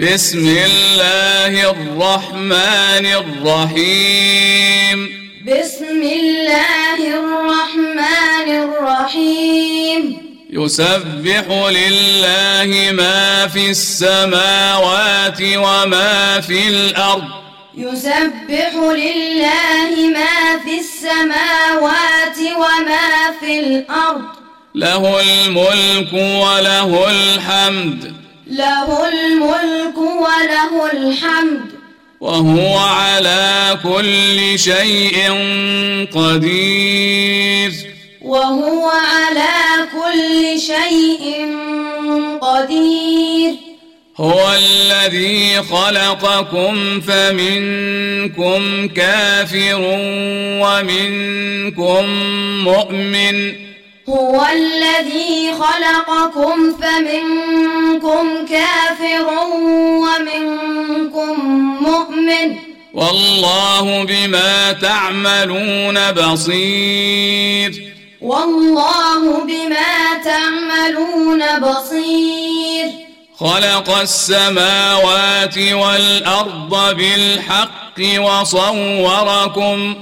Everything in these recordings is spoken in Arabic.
بسم الله الرحمن الرحيم. بسم الله الرحمن الرحيم. يسبح لله ما في السماوات وما في الأرض. يسبح لله ما في السماوات وما في الأرض. له الملك وله الحمد. له الملك وله الحمد. وهو على كل شيء قدير. وهو على كل شيء قدير. هو الذي خلقكم فمنكم كافر ومنكم مؤمن. هو الذي خلقكم فمنكم كافر ومنكم مؤمن. والله بما تعملون بصير. والله بما تعملون بصير. خلق السماوات والأرض بالحق وصوركم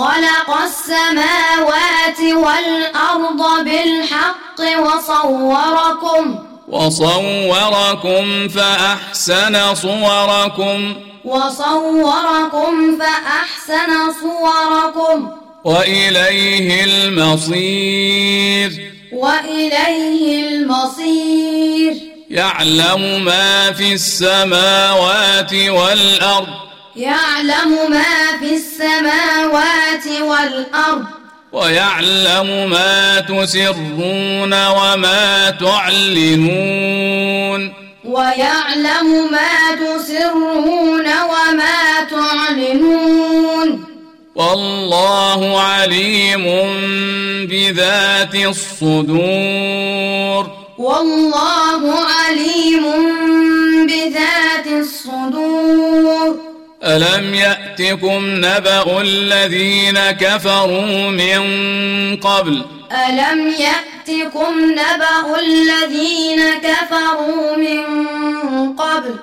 خلق السماوات والأرض بالحق وصوركم. وصوركم فأحسن صوركم. وصوركم فأحسن صوركم. وإليه المصير. وإليه المصير. يعلم ما في السماوات والأرض. يعلم ما في السماوات والأرض. ويعلم ما تسرون وما تعلنون. ويعلم ما تسرون وما تعلنون. والله عليم بذات الصدور. والله عليم ألم يأتكم نبأ الذين كفروا من قبل؟ ألم يأتكم نبأ الذين كفروا من قبل؟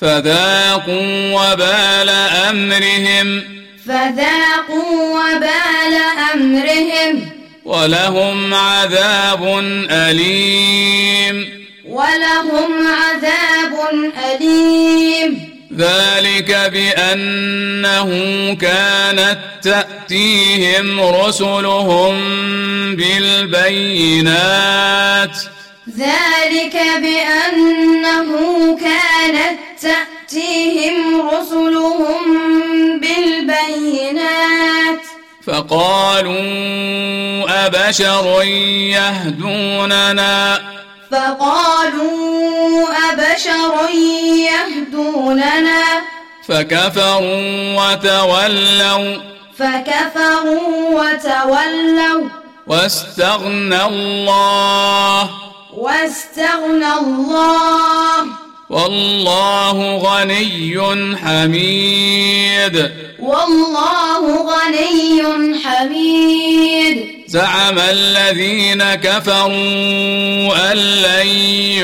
فذاقوا وبال أمرهم. فذاقوا وبال أمرهم. ولهم عذاب أليم. ولهم عذاب أليم. ذلك بأنه كانت تأتيهم رسلهم بالبينات. ذلك بأنه كانت تأتيهم رسلهم بالبينات. فقالوا أبشر يهدوننا فقالوا أبشر يهدوننا. فكفروا وتولوا. فكفروا وتولوا. واستغنى الله. واستغنى الله. والله غني حميد. والله غني حميد. زعم الذين كفروا أن لن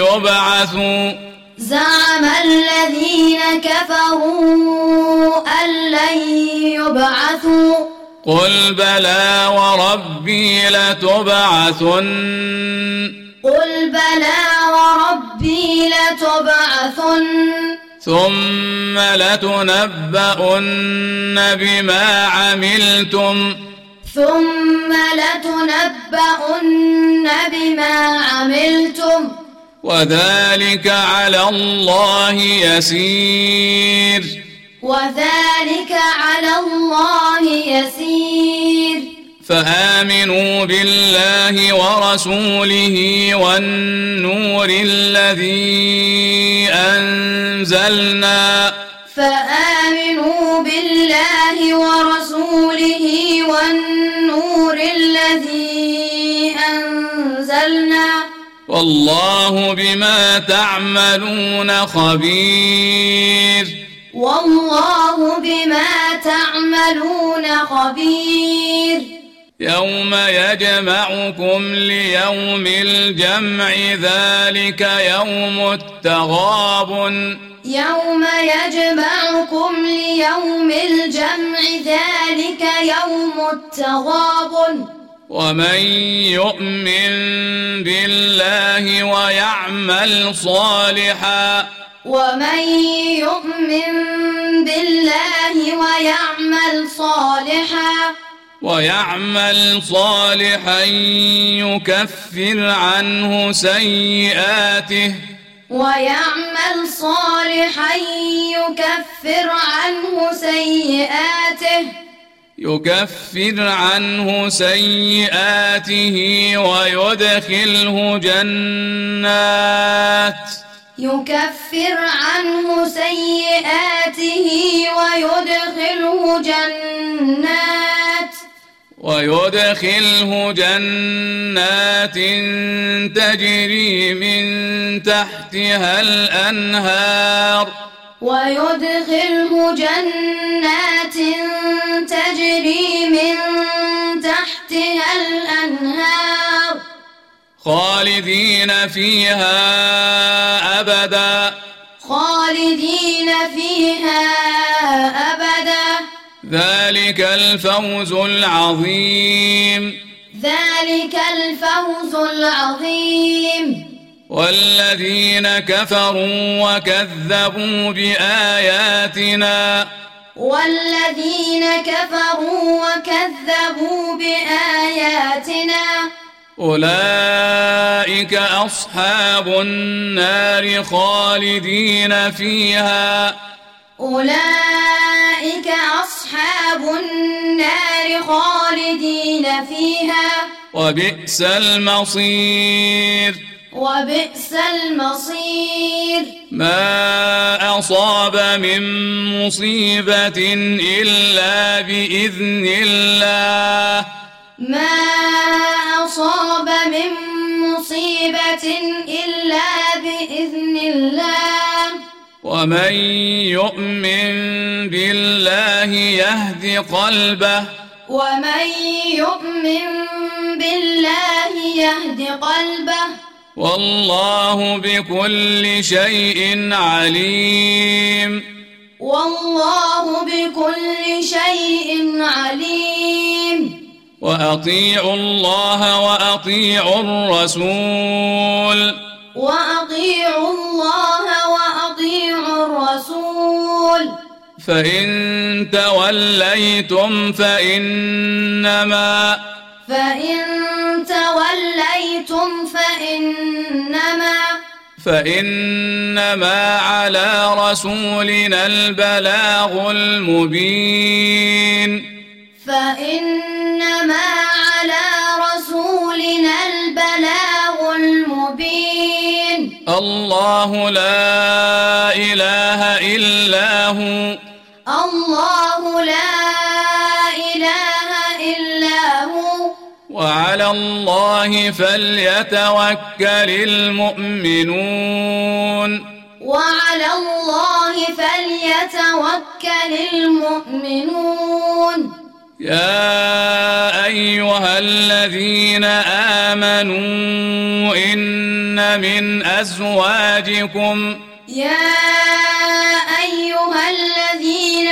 يبعثوا. زعم الذين كفروا أن لن يبعثوا. قل بلى وربي لتبعثن. قل بلى وربي لتبعثن. ثم لتنبؤن بما عملتم. ثم لتنبؤن بما عملتم. وذلك على الله يسير. وذلك على الله يسير. فآمنوا بالله ورسوله والنور الذي أنزلنا. فآمنوا بالله ورسوله والله بما تعملون خبير. والله بما تعملون خبير. يوم يجمعكم ليوم الجمع ذلك يوم التغابن يوم يجمعكم ليوم الجمع ذلك يوم التغابن ومن يؤمن بالله ويعمل صالحا ومن يؤمن بالله ويعمل صالحا ويعمل صالحا يكفر عنه سيئاته ويعمل صالحا يكفر عنه سيئاته يكفر عنه سيئاته ويدخله جنات. يكفر عنه سيئاته ويدخله جنات. ويدخله جنات تجري من تحتها الأنهار. ويدخله جنات تجري من تحتها الأنهار خالدين فيها أبدا. خالدين فيها أبدا. ذلك الفوز العظيم. ذلك الفوز العظيم. والذين كفروا وكذبوا بآياتنا والذين كفروا وكذبوا بآياتنا أولئك أصحاب النار خالدين فيها. أولئك أصحاب النار خالدين فيها. وبئس المصير. وبئس المصير. ما أصاب من مصيبة إلا بإذن الله. ما أصاب من مصيبة إلا بإذن الله. ومن يؤمن بالله يهد قلبه. ومن يؤمن بالله يهد قلبه. والله بكل شيء عليم. والله بكل شيء عليم. وأطيعوا الله وأطيعوا الرسول. وأطيعوا الله وأطيعوا الرسول. فإن توليتم فإنما فإن توليتم فإنما فإنما على رسولنا البلاغ المبين. فإنما على رسولنا البلاغ المبين. الله لا إله إلا هو. الله الله فليتوكل المؤمنون. وعلى الله فليتوكل المؤمنون. يا أيها الذين آمنوا إن من أزواجكم. يا أيها الذين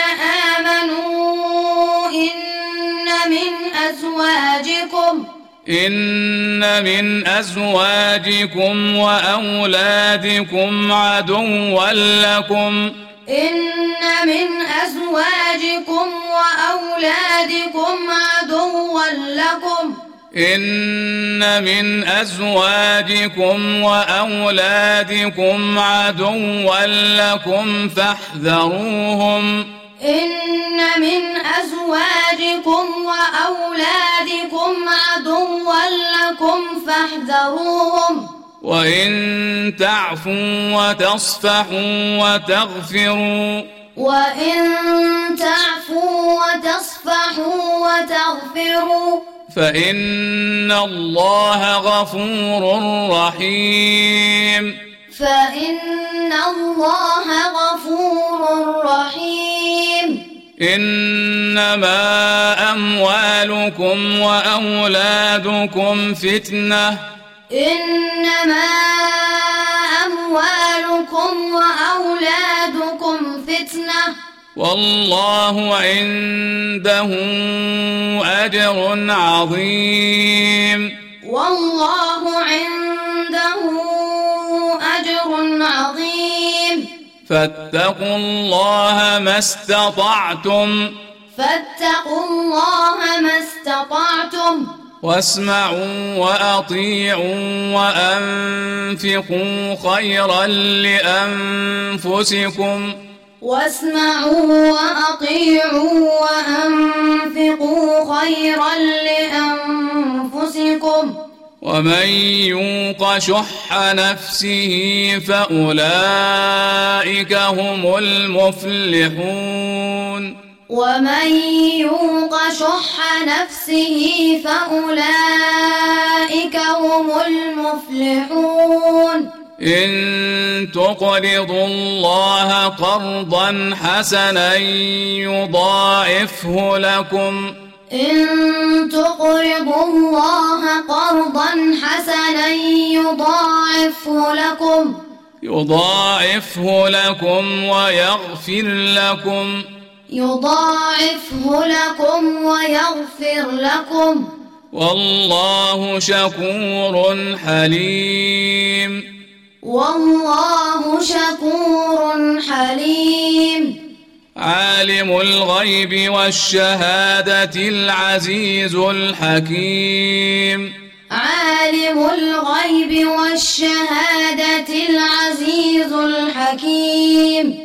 آمنوا إن من أزواجكم. إن من أزواجكم وأولادكم عدوا لكم. إن من أزواجكم وأولادكم عدوا لكم. إن من أزواجكم وأولادكم عدوا لكم فاحذروهم. إن من أزواجكم وأولادكم عدوا لكم فاحذروهم. وإن تعفوا وتصفحوا وتغفروا. وإن تعفوا وتصفحوا وتغفروا. فإن الله غفور رحيم. فإن الله غفور رحيم. إنما أموالكم وأولادكم فتنة. إنما أموالكم وأولادكم فتنة. والله عنده أجر عظيم. والله عنده فاتقوا الله ما استطعتم. فاتقوا الله ما استطعتم. واسمعوا وأطيعوا وأنفقوا خيرا لأنفسكم. واسمعوا وأطيعوا وأنفقوا خيرا لأنفسكم. ومن يوق شح نفسه فأولئك هم المفلحون. ومن يوق شح نفسه فأولئك هم المفلحون. إن تقرضوا الله قرضا حسنا يضاعفه لكم إن تقرضوا الله قرضا حسنا يضاعفه لكم يضاعفه لكم ويغفر لكم. يضاعفه لكم ويغفر لكم. والله شكور حليم. والله شكور حليم. عالم الغيب والشهادة العزيز الحكيم. عالم الغيب والشهادة العزيز الحكيم.